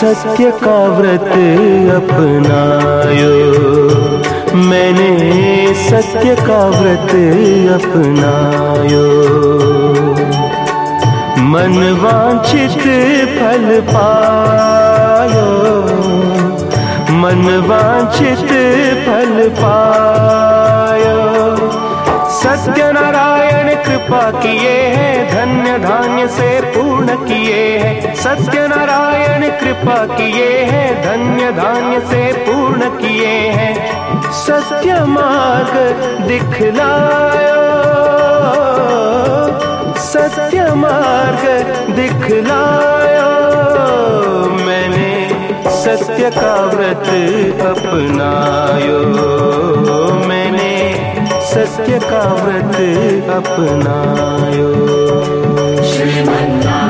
सत्य का व्रत अपनायो। मैंने सत्य का व्रत अपनायो। मन वांछित फल पायो। मन वांछित फल पायो सत्य नारायण कृपा किए हैं, धन्य धान्य से पूर्ण किए हैं। सत्य नारायण कृपा किए हैं, धन्य धान्य से पूर्ण किए हैं। सत्य मार्ग दिखलायो। सत्य मार्ग दिखलायो। मैंने सत्य का व्रत अपनायो सत्य का व्रत अपनायो श्रीमन्नारायण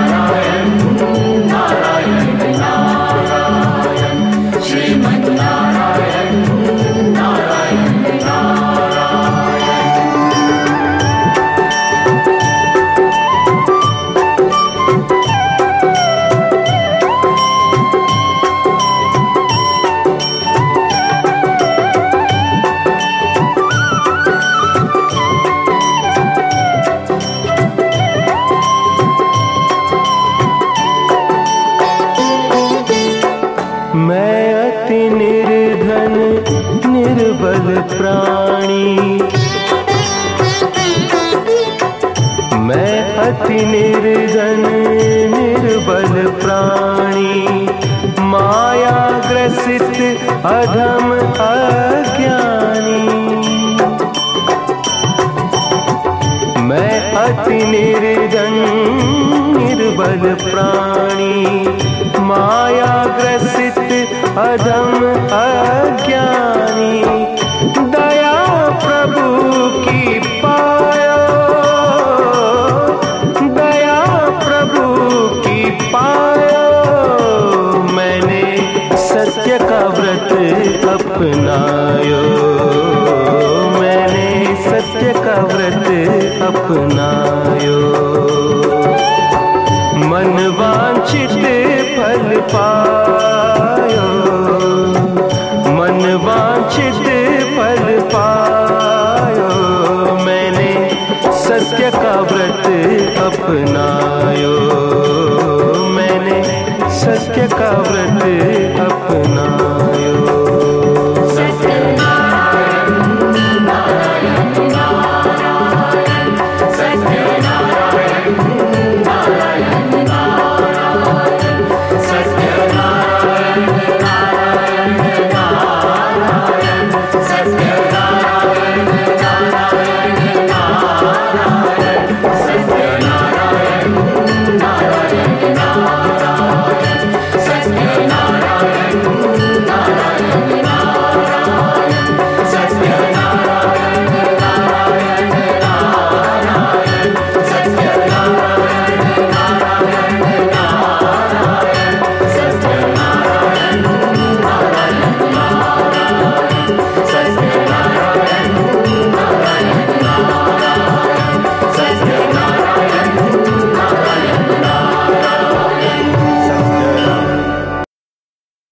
मैं अति निर्धन, निर्बल प्राणी। मैं अति निर्धन, निर्बल प्राणी। माया ग्रसित अधम अज्ञानी। मैं अति निर्धन मैंने सत्य का व्रत अपनायो। मन वांछित फल पायो